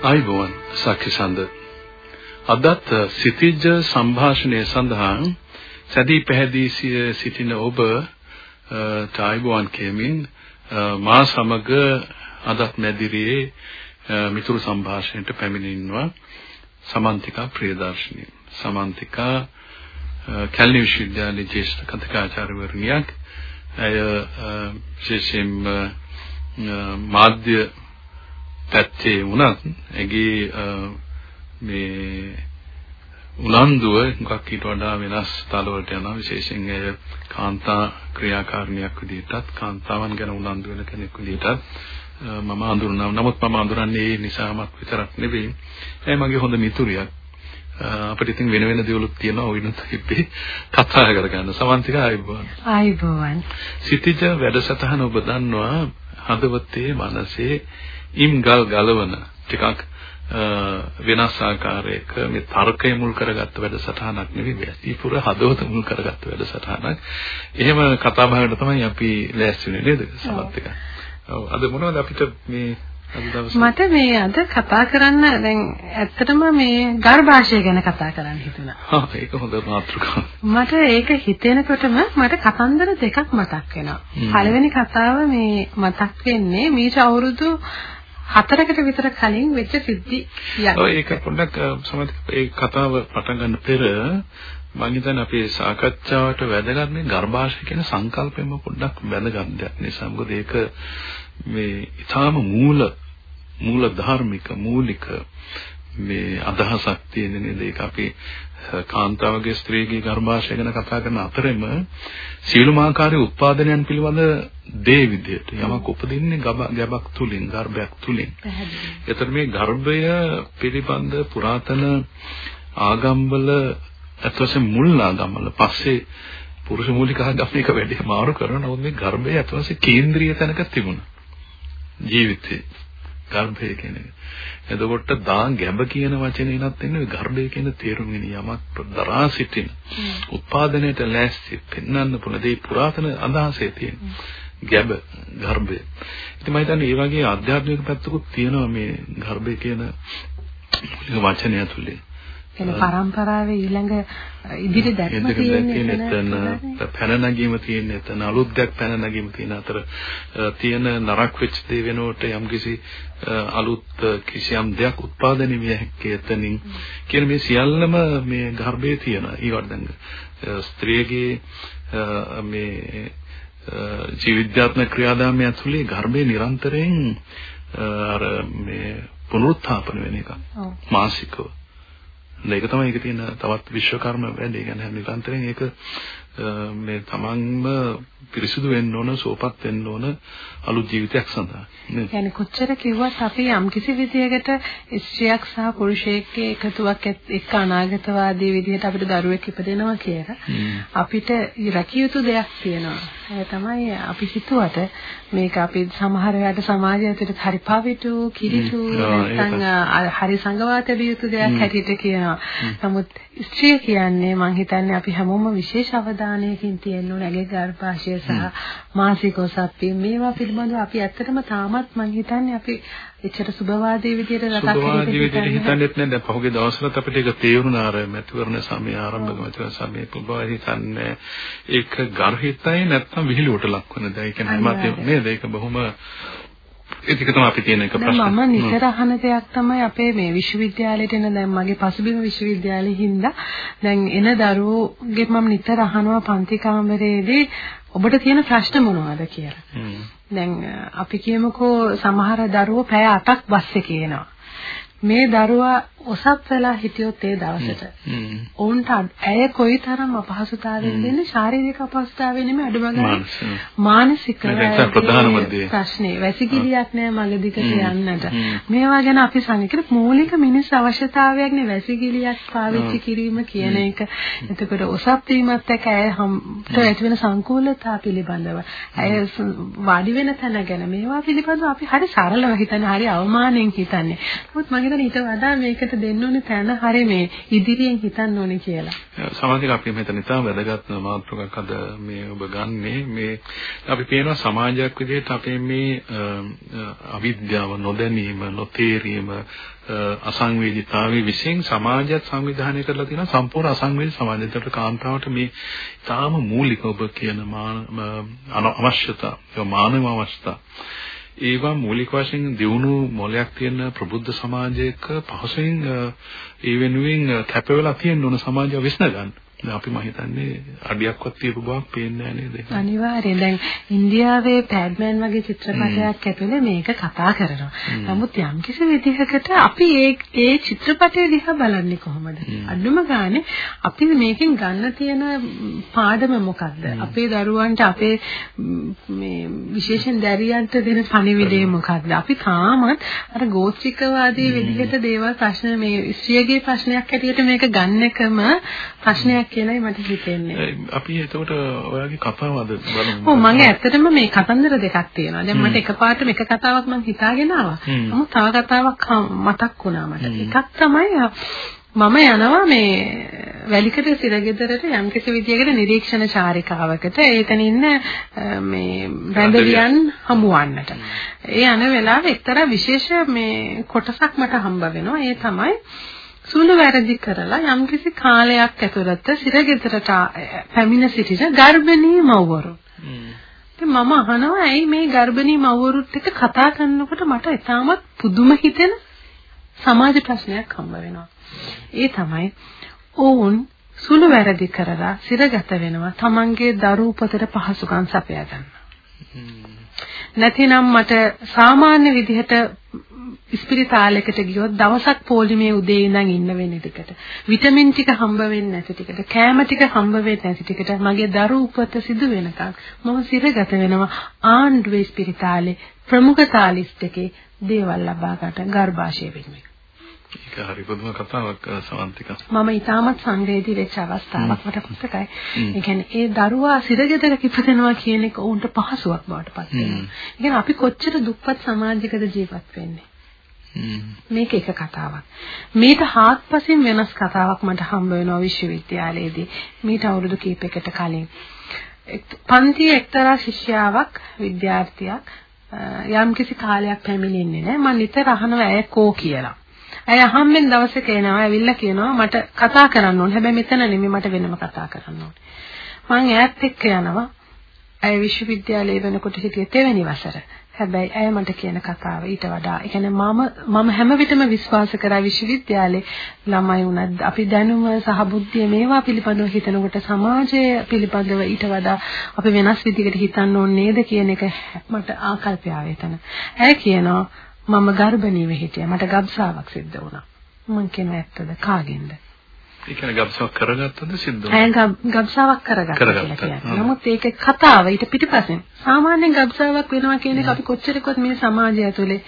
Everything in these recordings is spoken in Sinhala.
ආයිබෝවන් සක්ෂිසන්ද අදත් සිටිජ සංഭാෂණය සඳහා සැදී පැහැදී සිටින ඔබ තායිබෝවන් කියමින් මා සමග අදත් මැදිරියේ මිතුරු සංഭാෂණයට පැමිණෙනවා. සමන්තිකා ප්‍රියදර්ශිනී. සමන්තිකා කැලණි විශ්වවිද්‍යාලයේ ජ්‍යෙෂ්ඨ කථිකාචාර්යවරුනියක් ඇය විශේෂයෙන්ම මාධ්‍ය පැත්තේ වුණත් ඇගේ මේ උනන්දුව මොකක් ඊට වඩා වෙනස් තලවලට යනවා විශේෂයෙන් ඇය කාන්තා ක්‍රියාකාරිනියක් විදිහටත් කාන්තාවන් ගැන උනන්දු වෙන කෙනෙක් විදිහටත් මම හඳුනනවා. නමුත් මම හඳුනන්නේ ඒ නිසාමත් විතරක් නෙවෙයි. ඇයි මගේ හොඳ මිතුරියක්. අපිට ඉතින් වෙන වෙන දේවලුත් තියෙනවා ඔයිනුත් ඉබ්බේ කතා කරගන්න. සමන්තික ආයිබෝවන්. ආයිබෝවන්. සිටිජ වැඩසටහන ඔබ දන්නවා හදවතේ මනසේ ඉම් ගල් ගලවන ටිකක් වෙනස් ආකාරයක මේ තර්කය මුල් කරගත්ත වැඩසටහනක් නෙවෙයි වැසීපුර හදවත මුල් කරගත්ත වැඩසටහනක්. එහෙම කතා බහකට තමයි අපි ලෑස්ති වෙන්නේ නේද? සමත් එක. ඔව් අද මොනවද අපිට මේ මට මේ අද කතා කරන්න දැන් ඇත්තටම මේ ගර්භාෂය ගැන කතා කරන්න හිතුණා. හා ඒක හොඳ මාතෘකාවක්. මට ඒක හිතෙනකොටම මට කතන්දර දෙකක් මතක් වෙනවා. පළවෙනි කතාව මේ මතක් වෙන්නේ මීට අවුරුදු හතරකට විතර කලින් වෙච්ච සිද්ධියක්. ඔව් ඒක පොඩ්ඩක් සමහර ඒ කතාව පටන් ගන්න පෙර මම හිතන්නේ අපේ සාකච්ඡාවට වැදගත් මේ ගර්භාෂය කියන සංකල්පෙම පොඩ්ඩක් වැදගත් දෙයක් නිසා මොකද ඒක මේ ඊටාම මූල මූල ධාර්මික මූලික මේ අදහසක් තියෙන නේද ඒක අපි කාන්තාවගේ ස්ත්‍රීගේ ගර්භාෂය ගැන කතා කරන අතරෙම සීලමාකාරී උත්පාදනයන් පිළිබඳ දේ විදිහට යමක් උපදින්නේ ගැබක් තුලින් ගර්භයක් තුලින්. එතකොට මේ ගර්භය පිළිබඳ පුරාතන ආගම්වල අත්වශයෙන් මුල් ආගම්වල පස්සේ පුරුෂ මූලික ආගම් එක වැඩි මාරු කරනවා. නමුත් මේ ගර්භය අත්වශයෙන් කේන්ද්‍රීය තැනක තිබුණා. ජීවිතේ ගර්භය කියන එක. එතකොට දා ගැඹ කියන වචනේ නත් එන්නේ ගර්භය කියන තේරුමින් යමක් දරා සිටින උත්පාදනයට ලෑස්ති පෙන්වන්න පුළුවන් දේ පුරාතන අදහසේ තියෙන ගැඹ ගර්භය. ඉතින් මම හිතන්නේ මේ වගේ ආධ්‍යාත්මික පැත්තකුත් තියෙනවා මේ ගර්භය කියන වචනය ඇතුලේ. එන පරම්පරාවේ ඊළඟ ඉදිරි දැක්ම තියෙන එතන පැන නැගීම තියෙන එතන අලුත් දෙයක් පැන නැගීම තියෙන අතර තියෙන නරක වෙච්ච දේ වෙනුවට යම්කිසි අලුත් කිසියම් දෙයක් උත්පාදනය විය හැකි එතනින්. කියන මේ සියල්ලම මේ ගර්භයේ තියෙන ඊවට දැන් ස්ත්‍රියගේ මේ ජීවිත්‍යාත්මක ක්‍රියාදාමය ඇතුලේ ගර්භය නිරන්තරයෙන් අර මේ පුනරුත්ථාපන වෙන එක මාසිකව ඒක තමයි ඒක තියෙන තවත් විශ්වකර්ම වැඩේ. يعني නිරන්තරයෙන් ඒක මේ තමන්ම පිරිසිදු වෙන්න ඕන, සෝපත් වෙන්න ඕන අලුත් ජීවිතයක් සඳහා. يعني කොච්චර කිව්වත් අපි යම්කිසි විදියකට ස්ත්‍රියක් සහ පුරුෂයෙක්ගේ එකතුවක් එක්ක අනාගතවාදී විදිහට අපිට දරුවෙක් ඉපදෙනවා කියලා අපිට රැකිය යුතු දෙයක් තියෙනවා. ඒ තමයි අපි හිතුවට මේක අපි සමහර වෙලාවට සමාජය ඇතුළත හරි පවිතු, කිරිතු නැත්නම් හරි සංගවා තැබිය යුතු දෙයක් හැටියට කියනවා. නමුත් ස්ත්‍රිය කියන්නේ මම හිතන්නේ අපි හැමෝම විශේෂ අවධානයකින් තියෙන්න ඕන ඇගේ ගර්භාෂය සහ මාසික ඔසප්පිය මේවා පිළිබඳව අපි ඇත්තටම තාමත් මම හිතන්නේ අපි එච්චර සුබවාදී විදියට රටක් සුබවාදී විදියට හිතන්නේත් නෑ දැන් පහුගිය දවස්වලත් අපිට ඒක තේරුණා. අර මැතිවරණ සමය ආරම්භක මැතිවරණ සමය පුබා හිතන්නේ. ඒක ගර්හිතයි නැත්නම් විහිළුවට ලක් වෙන දේ. ඒ කියන්නේ මත නේද? ඒක බොහොම ඒක තමයි අපි තියෙන එක ප්‍රශ්න. මම නිතර අහන දෙයක් තමයි අපේ මේ විශ්වවිද්‍යාලයට එන දැන් මගේ පසුබිම විශ්වවිද්‍යාලේ හින්දා දැන් එන දරුවෝගේ මම නිතර අහනවා පන්ති කාමරයේදී ඔබට තියෙන ප්‍රශ්න මොනවද කියලා. දැන් අපි කියමුකෝ සමහර දරුවෝ පැය 8ක් බස් එකේ යනවා. මේ දරුවා ඔසප් වෙලා හිටියොත් ඒ දවසට. ඔවුන්ට ඇය කොයිතරම් අපහසුතාවයෙන් දෙන්නේ ශාරීරික අපහසුතාවය නෙමෙයි අඩුම ගන්න මානසික. ප්‍රශ්නේ. වැසිකිළියක් නෑ මග දිගට යන්නට. මේවා ගැන අපි සංකේත මූලික මිනිස් අවශ්‍යතාවයක් නේ වැසිකිළියක් පාවිච්චි කිරීම කියන එක. එතකොට ඔසප් වීමත් එක්ක ඇය හම්ට ඇති වෙන සංකූලතා පිළිබඳව. ඇය වාඩි වෙන තැන ගැන මේවා පිළිබඳව අපි හරි සරලව හිතන්නේ හරි අවමානයෙන් හිතන්නේ. නමුත් හිතන්නේ ඊට වඩා මේක ඒකට දෙන්න ඕනේ තැන හරි මේ ඉදිරියෙන් හිතන්න ඕනේ කියලා. සමාජික අපි මෙතන ඉතාම වැදගත් මාතෘකක් අද මේ ඔබ ගන්නේ. මේ අපි පේනවා සමාජයක් විදිහට අපේ මේ අවිද්‍යාව නොදැනීම නොතේරීම අසංවේදීතාවයේ විසින් සමාජයත් සංවිධානය කරලා තියෙන සම්පූර්ණ අසංවේදී සමාජයකට කාන්තාවට මේ තාම මූලික ඔබ කියන අවශ්‍යතා මානව අවශ්‍යතා. ඒවා මූලික වශයෙන් දියුණු මොලයක් තියෙන ප්‍රබුද්ධ සමාජයක පහසුවෙන් ඒ වෙනුවෙන් කැප වෙලා තියෙන ඕන සමාජය විශ්න ගන්න. දැන් අපි මම හිතන්නේ අඩියක්වත් තියපු බවක් පේන්නේ නැහැ නේද? අනිවාර්යෙන්. දැන් ඉන්දියාවේ පැඩ්මෑන් වගේ චිත්‍රපටයක් ඇතුලේ මේක කතා කරනවා. නමුත් යම්කිසි විදිහකට අපි ඒ ඒ චිත්‍රපටය දිහා බලන්නේ කොහොමද? අඩුම ගානේ අපි මේකෙන් ගන්න තියෙන පාඩම මොකක්ද? අපේ දරුවන්ට අපේ මේ විශේෂයෙන් දැරියන්ට දෙන පණිවිඩය මොකක්ද? අපි තාමත් අර ගෝත්‍රිකවාදී විදිහට දේවල් ප්‍රශ්න මේ ස්ත්‍රියගේ ප්‍රශ්නයක් හැටියට මේක ගන්න එකම ප්‍රශ්නයක් කියලායි මට හිතෙන්නේ. අපි එතකොට ඔයාගේ කතාව අද බලමු. ඔව් මම ඇත්තටම මේ කතන්දර දෙකක් තියෙනවා. දැන් මට එකපාරට මේක කතාවක් මම හිතාගෙන ආවා. නමුත් තව කතාවක් මතක් වුණා මට. එකක් තමයි මම යනවා මේ වැලිකඩ සිරගෙදරට යම්කිසි විදියකට නිරීක්ෂණ චාරිකාවකට ඒතන ඉන්න මේ රැඳවියන් හමුවන්නට. ඒ යන වෙලාවේ එක්තරා විශේෂ මේ කොටසක් මට හම්බ වෙනවා. ඒ තමයි සුළු වැරදි කරලා යම්කිසි කාලයක් ඇතුළත සිරගෙදරට පැමිණ සිටින ගර්භණී මව්වරු. ඉතින් මම අහනවා ඇයි මේ ගර්භණී මව්වරුත් එක්ක කතා කරනකොට මට ඉතාමත් පුදුම හිතෙන සමාජ ප්‍රශ්නයක් හම්බ වෙනවා. ඒ තමයි ඔවුන් සුළු වැරදි කරලා සිරගත වෙනවා තමන්ගේ දරු උපතට පහසුකම් සපයා ගන්න. නැතිනම් මට සාමාන්‍ය විදිහට ස්පිරිතාලයකට ගියොත් දවසක් පොලිමේ උදේ ඉඳන් ඉන්න වෙන ටිකට විටමින් ටික හම්බ වෙන්නේ නැති ටිකට කෑම ටික හම්බ වෙන්නේ නැති ටිකට මගේ දරු උපත සිදු වෙනකන් මම සිරගත වෙනවා ආණ්ඩුවේ ස්පිරිතාලේ ප්‍රමුඛතා ලිස්ට් එකේ දේවල් ලබා ගන්න ගර්භාෂය වෙනුවෙන් ඒක හරි පුදුම කතාවක් සමන්තික. මම ඊටමත් සංවේදී වෙච්ච අවස්ථාවක් මට මතකයි. ඒ කියන්නේ ඒ දරුවා සිරගෙදරක ඉපදෙනවා කියන එක උන්ට පහසුවක් බවට පත් වෙනවා. අපි කොච්චර දුප්පත් සමාජයකද ජීවත් වෙන්නේ. මේක එක කතාවක්. මේට හාත්පසින් වෙනස් කතාවක් මට හම්බ වෙනවා විශ්වවිද්‍යාලයේදී. මීට අවුරුදු කිහිපයකට කලින්. පන්තියේ එක්තරා ශිෂ්‍යාවක් විද්‍යාර්ථියක් යම්කිසි කාලයක් පැමිණෙන්නේ නැහැ. මම නිතර අහනවා ඇය කෝ කියලා. ඇය අහම්බෙන් දවසක එනවා ඇවිල්ලා කියනවා මට කතා කරන්න ඕනේ. හැබැයි මෙතන නෙමෙයි මට වෙනම කතා කරන්න ඕනේ. මම ඈත් එක්ක යනවා. ඇය විශ්වවිද්‍යාලයේ වෙනකොට හිටියේ තෙවැනි වසර. හැබැයි ඇය මට කියන කතාව ඊට වඩා ඒ කියන්නේ මම මම හැම විටම විශ්වාස කරා විශ්වවිද්‍යාලේ ළමයි වුණත් අපි දැනුම සහ බුද්ධිය මේවා පිළිබඳව හිතනකොට සමාජය පිළිබඳව ඊට වඩා අපි වෙනස් විදිහකට හිතන්න ඕනේ නේද කියන එක මට ආකල්පය ආවේ එතන. ඇය කියනවා මම ගර්භණීව හිටියා මට ගබ්සාවක් සිද්ධ වුණා. මම කියනවා ඇත්තද කාගෙන්ද? ඒ කියන්නේ ගබ්සාවක් කරගත්තද සිද්ධ වුණා? ඇය ගබ්සාවක් කරගත්තා. නමුත් ඒක කතාව ඊට පිටිපස්සෙන් සාමාන්‍යයෙන් ගබ්සාවක් වෙනවා කියන එක අපි කොච්චරකවත් මේ සමාජය ඇතුලේ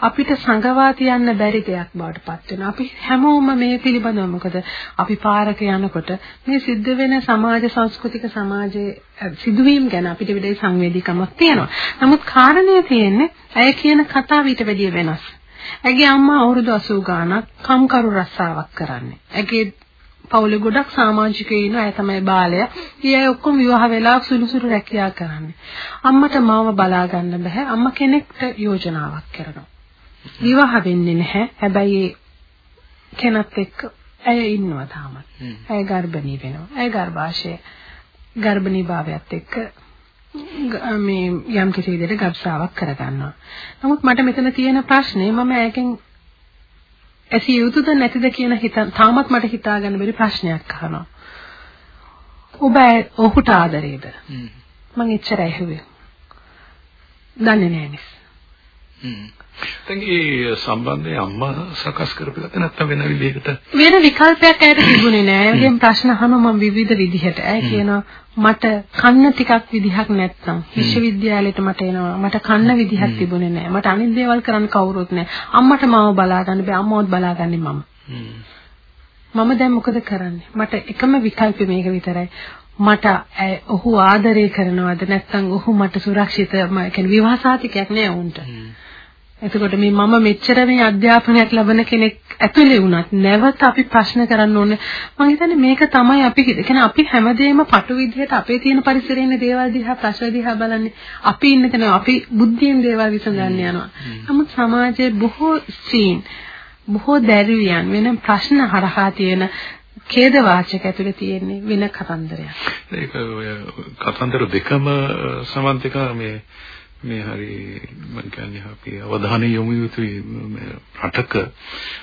අපිට සංගවා තියන්න බැරි දෙයක් බවට පත් වෙනවා. අපි හැමෝම මේ පිළිබඳව මොකද අපි පාරක යනකොට මේ සිද්ධ වෙන සමාජ සංස්කෘතික සමාජයේ සිදුවීම් ගැන අපිට විදේ සංවේදීකමක් තියෙනවා. නමුත් කාරණය තියෙන්නේ ඇය කියන කතාව ඊට වැඩිය වෙනස්. ඇගේ අම්මා අවුරුදු 80 ගාණක් කම්කරු රස්සාවක් කරන්නේ. ඇගේ පවුලේ ගොඩක් සමාජිකයෝ ඉන්න අය තමයි බාලය. ඊ අය ඔක්කොම විවාහ වෙලා සුළුසුළු රැකියාව කරන්නේ. අම්මට මාව බලා ගන්න බෑ. අම්මා කෙනෙක්ට යෝජනාවක් කරනවා. විවාහ වෙන්නේ නැහැ. හැබැයි කෙනත් එක්ක ඇය ඉන්නවා තාමත්. ඇය ගර්භණී වෙනවා. ඇය ගර්භාෂය ගර්භණී භාවයත් එක්ක මේ යම් කිසි විදිහට ගබ්සාවක් කරගන්නවා. නමුත් මට මෙතන තියෙන ප්‍රශ්නේ මම ඒකෙන් ඇසිය යුතුද නැතිද කියන හිත තාමත් මට හිතාගන්න බැරි ප්‍රශ්නයක් අහනවා. ඔබ ඔහුට ආදරේද? මම එච්චර ඇහුවේ. දන්නේ නැහැ මිස්. දැන් ඒ සම්බන්ධයේ අම්මා සකස් කරපිලද නැත්නම් වෙන විදිහකට වෙන විකල්පයක් ඇයට තිබුණේ නෑ. ඒගෙන් ප්‍රශ්න අහනවා මම විවිධ විදිහට. ඇය කියනවා මට කන්න ටිකක් විදිහක් නැත්තම් විශ්වවිද්‍යාලයට මට එනවා. මට කන්න විදිහක් තිබුණේ නෑ. මට අනිත් දේවල් කරන්න කවුරුත් නෑ. අම්මට මාව බලා ගන්න බෑ. අම්මවත් බලාගන්නේ මම. මම දැන් මොකද කරන්නේ? මට එකම විකල්පය මේක විතරයි. මට ඔහු ආදරය කරනවද නැත්නම් ඔහු මට සුරක්ෂිත කියන්නේ විවාහ සාතිකයක් නෑ උන්ට. එතකොට මේ මම මෙච්චර මේ අධ්‍යාපනයක් ලබන කෙනෙක් ඇතුලේ වුණත් නැවත අපි ප්‍රශ්න කරන්න ඕනේ. මම හිතන්නේ මේක තමයි අපි කියන්නේ අපි හැමදේම පටු විදිහට අපේ තියෙන පරිසරයේ ඉන්න දේවල් දිහා ප්‍රශ්න දිහා බලන්නේ. අපි ඉන්න තැන අපි බුද්ධියෙන් දේවල් විසඳන්න යනවා. නමුත් සමාජයේ බොහෝ ස්ත්‍රීන් බොහෝ දැරිවියන් වෙන ප්‍රශ්න හරහා තියෙන ඛේද වාචක ඇතුලේ තියෙන්නේ වෙන කතන්දරයක්. ඒක ඔය කතන්දර දෙකම සමන්තික මේ මේ හරි මම කියන්නේ අපි අවධානය යොමු යුතුයි රටක.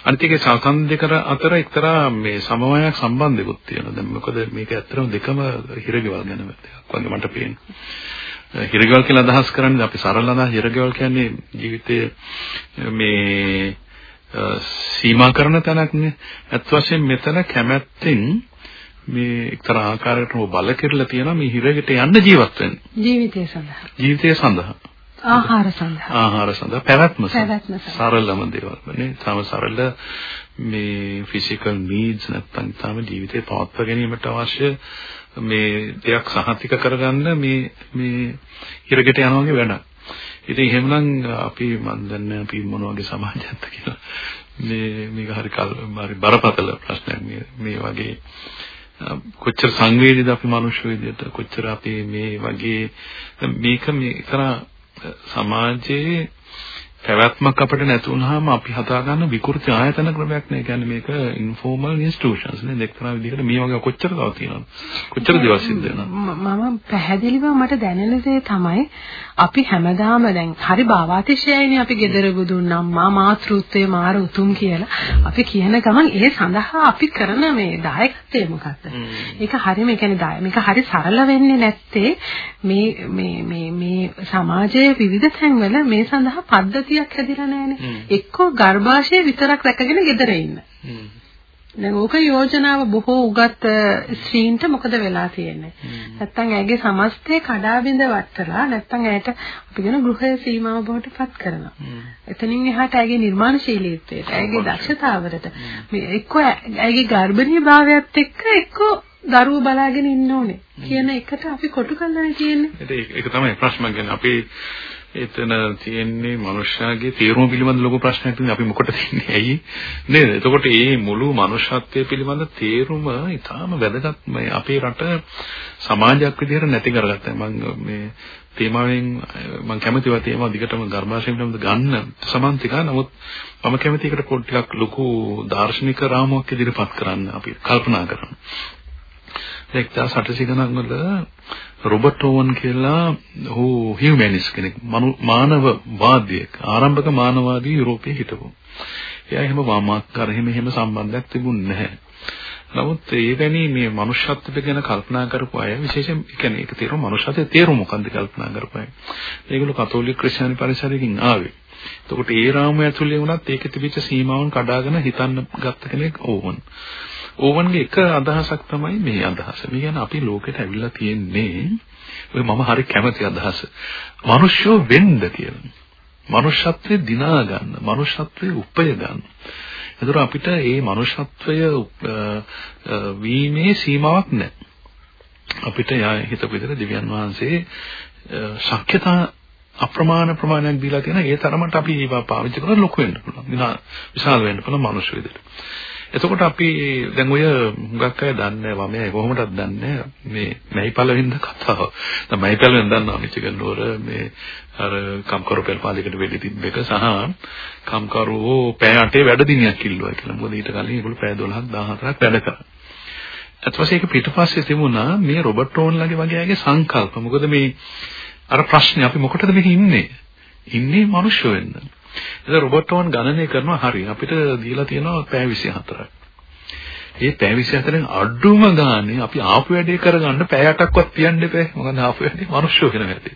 අනිත් එකේ සාකන්දේ අතර එක්තරා මේ සමවයක් සම්බන්ධයක්ත් තියෙනවා. දැන් මොකද මේක ඇත්තටම දෙකම හිරගෙවල් ගැන එකක් වගේ මට පේනවා. හිරගෙවල් කියලා අදහස් කරන්නේ අපි සරල අදහස්. හිරගෙවල් කියන්නේ ජීවිතයේ මේ සීමා කරන තැනක් නේ අත් වශයෙන් මෙතන කැමැත්තෙන් මේ එක්තරා ආකාරයකට බල කෙරලා තියෙනවා මේ හිරගෙට යන්න ජීවත් වෙන්න. ජීවිතය සඳහා. ජීවිතය සඳහා. ආහාර සඳහා. ආහාර සඳහා පැවැත්ම සඳහා. සරලම දේවල් නේ. තම සරල මේ ෆිසිකල් නීඩ්ස් නැත්නම් තම ජීවිතේ පවත්වා ගැනීමට අවශ්‍ය මේ දෙයක් සහතික කරගන්න මේ මේ හිරගෙට යනවාගේ වැඩක්. ඉතින් එහෙමනම් අපි මන් දන්නේ අපි මොන වගේ සමාජයක්ද කියලා. මේ මේක හරි කල් හරි බරපතල ප්‍රශ්නයක් මේ මේ වගේ කොච්චර සංවේදීද අපි මනුෂ්‍ය විදියට? කොච්චර අපි මේ වගේ මේක මේ කරා සමාජයේ පැවැත්මක් අපිට නැති වුනහම අපි හදා ගන්න විකෘති ආයතන ක්‍රමයක් නේ. කියන්නේ මේක ඉන්ෆෝමල් ඉන්ස්ටිටියුෂන්ස් නේ. එක්තරා විදිහකට මේ වගේ කොච්චර තව තියෙනවද? කොච්චර දේවල් සිද්ධ වෙනවද? මම පැහැදිලිව මට දැනෙන දේ තමයි අපි හැමදාම දැන් හරි භාවාතිශයයිනේ අපි gedara බුදුන් අම්මා මාතෘත්වයේ මාර උතුම් කියලා. අපි කියන ගමන් ඒ සඳහා අපි කරන මේ දායකත්වය මොකක්ද? ඒක හරියම කියන්නේ මේක හරි සරල වෙන්නේ නැත්තේ මේ මේ මේ මේ සමාජයේ විවිධ තැන්වල මේ සඳහා පද්ධතිය ගතියක් හැදිලා නැහනේ. එක්කෝ ගර්භාෂය විතරක් රැකගෙන ගෙදර ඉන්න. දැන් ඕක යෝජනාව බොහෝ උගත් ස්ත්‍රීන්ට මොකද වෙලා තියෙන්නේ? නැත්තම් ඇගේ සමස්තය කඩා බිඳ වටලා නැත්තම් ඇයට අපි කියන ගෘහය සීමාව බවට පත් කරනවා. එතනින් එහාට ඇගේ නිර්මාණශීලීත්වයට, ඇගේ දක්ෂතාවරට මේ එක්කෝ ඇගේ ගර්භණී භාවයත් එක්ක එක්කෝ දරුවෝ බලාගෙන ඉන්න ඕනේ කියන එකට අපි කොටු කරලා තියෙන්නේ. ඒක තමයි ප්‍රශ්න කියන්නේ. අපි එතන තියෙන්නේ මනුෂ්‍යයාගේ තේරුම පිළිබඳ ලොකු ප්‍රශ්නයක් තියෙනවා. අපි මොකටද ඉන්නේ ඇයි? නේද? එතකොට මේ මුළු මනුෂ්‍යත්වයේ පිළිබඳ තේරුම ඊටාම වැදගත් මේ අපේ රට සමාජයක් විදිහට නැති කරගත්තා. මම මේ තේමාවෙන් මම කැමතිව තේමාව දිගටම ගර්භාෂයෙන් පිළිබඳ ගන්න සමන්තිකා. නමුත් මම කැමති එකට පොඩ්ඩක් ලොකු දාර්ශනික රාමුවක් ඉදිරිපත් කරන්න අපි කල්පනා කරමු. 1800 ගණන් වල රොබර්ට් ඕවන් කියලා ඔහු හියුමැනිස් කෙනෙක් මානවවාදියෙක් ආරම්භක මානවවාදී යුරෝපයේ හිටපු. එයා එහෙම වාමාක්කාර එහෙම එහෙම සම්බන්ධයක් තිබුණේ නැහැ. නමුත් ඒ වැනි මේ මනුෂ්‍යත්වය ගැන කල්පනා කරපු අය විශේෂයෙන් කියන්නේ ඒක තේරුම මනුෂ්‍යත්වයේ තේරුම මොකන්ද කල්පනා කරපු අය. මේගොල්ලෝ කතෝලික ක්‍රිස්තියානි පරිසරයකින් ආවේ. එතකොට ඒ රාමුව ඇතුලේ වුණත් ඒකේ තිබිච්ච සීමාවන් කඩාගෙන හිතන්න ගත්ත කෙනෙක් ඕවන්. ඕවන්ගේ එක අදහසක් තමයි මේ අදහස. මේ කියන්නේ අපි ලෝකෙට ඇවිල්ලා තියෙන්නේ ඔය මම හරි කැමති අදහස. මිනිස්සු වෙන්න කියලා. මනුෂ්‍යත්වයේ දිනා ගන්න, මනුෂ්‍යත්වයේ උපය ගන්න. ඒතර අපිට මේ මනුෂ්‍යත්වය වීමේ සීමාවක් නැහැ. අපිට හිතපු විදිහට දිව්‍යන් වහන්සේ ශක්්‍යතා අප්‍රමාණ ප්‍රමාණයක් දීලා තියෙන ඒ තරමට අපි ඒවා පාවිච්චි කරලා ලොකු වෙන්න පුළුවන්. විශාල වෙන්න පුළුවන් මනුෂ්‍ය විදිහට. එතකොට අපි දැන් ඔය හුඟක් අය දන්නේ වමයි කොහොමදත් දන්නේ මේ මයිපල වෙන්න කතාව. දැන් මයිපල වෙන දන්නවා මිචිගන් නුවර මේ අර කම්කරු පෙරපාලිකට වෙඩි තිබ්බ එක සහ කම්කරුවෝ පෑ 8 වැඩ දිනයක් කිල්ලුවා කියලා. මොකද ඊට කලින් ඒගොල්ලෝ පෑ 12ක් 14ක් වැඩ කරා. ඊටපස්සේ ඒක පිටපස්සේ තිබුණා මේ රොබර්ට් ඕන්ලගේ වගේ අයගේ සංකල්ප. මොකද මේ අර ප්‍රශ්නේ අපි මොකටද මෙහි ඉන්නේ? ඉන්නේ මිනිස්සු වෙන්න. ඒක රොබොට් වන් ගණනය කරනවා හරි අපිට දීලා තියෙනවා පැය 24ක්. ඒ පැය 24න් අඩුම ගානේ අපි ආපු වැඩේ කරගන්න පැය 8ක්වත් තියන්න එපා. මොකද ආපු වැඩේ මිනිස්සු වෙන වැඩේ.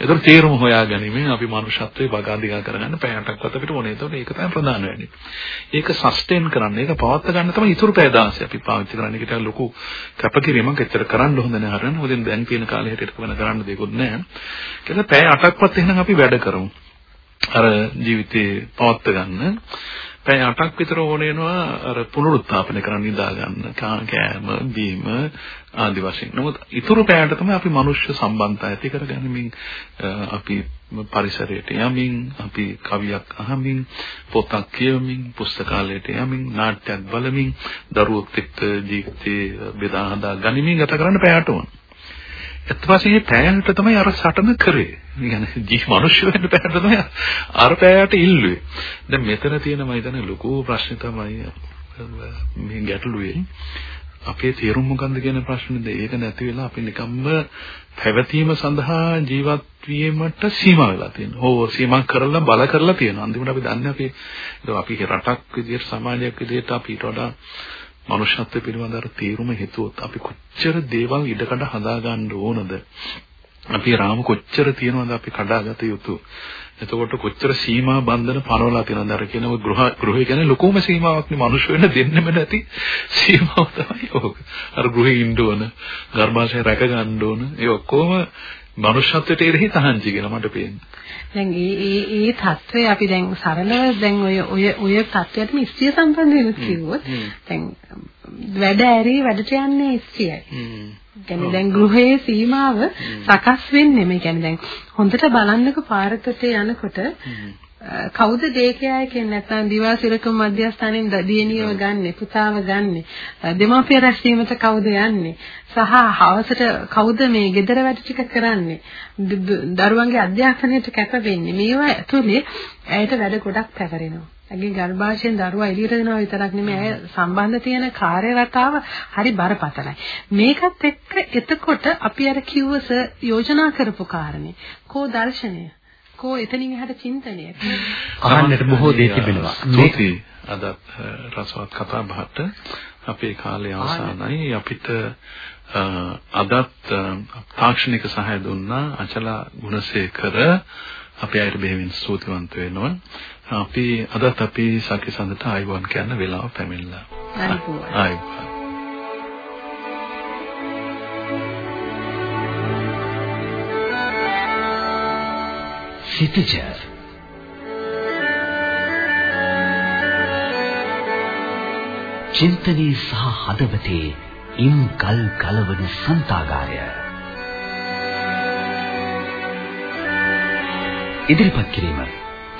ඒතර තේරුම හොයාගැනීමෙන් අපි මනුෂ්‍යත්වයේ බගාදිගා කරගන්න පැය 8ක්වත් අපිට ඕනේ. ඒතකොට ඒක තමයි ප්‍රධාන වැඩේ. ඒක සස්ටේන් කරන්න, ඒක පවත්වා ගන්න තමයි ඉතුරු පැය 16 අපි පාවිච්චි කරන්නේ. ඒකට ලොකු කැපකිරීමක් එච්චර කරන්න හොඳ නැහැ හරිනේ. මොකද දැන් තියෙන කාලේ හැටියට වෙන කරන්න දෙයක්වත් නැහැ. ඒක පැය 8ක්වත් එහෙනම් අපි වැඩ කරමු. අර ජීවිතේ පවත්වා ගන්න පැය 8ක් විතර ඕන වෙනවා අර පුනරුත්ථාපනය කරන්න නිදා ගන්න කෑම බීම ආදි වශයෙන්. නමුත් ඊතුරු පැයට තමයි අපි මනුෂ්‍ය සම්බන්ධතා ඇති කරගනිමින් අපි පරිසරයට යමින් අපි කවියක් අහමින් පොතක් කියවමින් පුස්තකාලයට යමින් නාට්‍යයක් බලමින් දරුවොත් එක්ක ජීවිතේ බෙදා හදා ගනිමින් ගත කරන්න පැයට ඕන. ඊට පස්සේ පෑයට තමයි අර සටන කරේ. කියන්නේ ජී මිනිස්සු වෙන්න පෑයට තමයි අර පෑයට ඉල්ලුවේ. දැන් මෙතන තියෙන මම හිතන්නේ ලොකු ප්‍රශ්නේ තමයි මේ ගැටලුවේ අපේ තේරුම් මොකන්ද කියන ප්‍රශ්නේද ඒක නැති වෙලා අපි නිකම්ම පැවතීම සඳහා ජීවත් වීමට සීමා වෙලා තියෙනවා. ඕ සීමා කරලා බල කරලා තියෙනවා. අන්තිමට අපි දන්නේ අපි අපි රටක් විදියට සමාජයක් විදියට අපිට වඩා මනුෂ්‍යත්වය පිළිබඳ අර තීරුම හිතුවොත් අපි කොච්චර දේවල් ඉඩකඩ හදා ගන්න ඕනද? අපි රාම කොච්චර තියනවද අපි කඩාගත යුතු? එතකොට කොච්චර සීමා බන්ධන පනවලා තියෙනවද? අර කියන ගෘහ ගෘහය කියන්නේ ලොකුම සීමාවක් නේ. මනුෂ්‍ය වෙන්න දෙන්නෙම නැති සීමාව තමයි ඕක. අර ගෘහේ ඉන්න ඕන ගර්භාෂය රැක ගන්න ඕන. ඒ ඔක්කොම මනුෂ්‍යත්වයට එරෙහි තහංචි කියලා මට පේනවා. දැන් ඒ ඒ ඒ தત્ත්වය අපි දැන් සරලව දැන් ඔය ඔය ඔය தત્ත්වයටම ස්ත්‍රිය සම්බන්ධ වෙනුත් කිව්වොත් දැන් වැඩ ඇරි වැඩට යන්නේ ස්ත්‍රියයි. කියන්නේ දැන් ගෘහයේ සීමාව සකස් වෙන්නේ මේ කියන්නේ දැන් හොඳට බලන්නක පාරකට යනකොට කවුද දේකයාය කියන්නේ නැත්නම් දිවා සිරකම මධ්‍යස්ථානෙන් දියණියව ගන්නෙ පුතාව ගන්නෙ? දෙමාපිය රැස්වීමට කවුද යන්නේ? සහ හවසට කවුද මේ ගෙදර වැඩ ටික කරන්නේ? දරුවන්ගේ අධ්‍යාපනයට කැප වෙන්නේ. මේවා ඇතුලේ ඇයට වැඩ ගොඩක් පැවරෙනවා. ඇගේ ගර්භාෂයෙන් දරුවා එළියට දෙනවා විතරක් නෙමෙයි. ඇය සම්බන්ධ තියෙන කාර්ය රටාව හරි බරපතලයි. මේකත් එක්ක එතකොට අපි අර කිව්වස යෝජනා කරපු කාරණේ. කෝ දර්ශනය කෝ එතනින් එහාට චින්තනය. අහන්නට බොහෝ දේ තිබෙනවා. මේකේ අද රසවත් කතා බහට අපේ කාලය අවසానයි අපිට අදත් තාක්ෂණික සහාය දුන්නා අචලා ගුණසේකර අපේ අයට බෙහෙවින් ස්තුතිවන්ත වෙනවා. අපි අදත් අපි සකි සඳට ආයිවන් කියන වෙලාව පැමිණලා. ආයිවන් සිතජ චින්තනයේ සහ හදවතේ ඉම් කල් කලවන සන්තාගාරය. ඉදිරිපත් කිරීම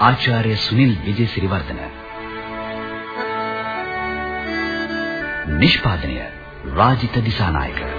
ආචාර්ය සුනිල් විජේසිරිවර්ධන. නිෂ්පාදනය රාජිත දිසානායක.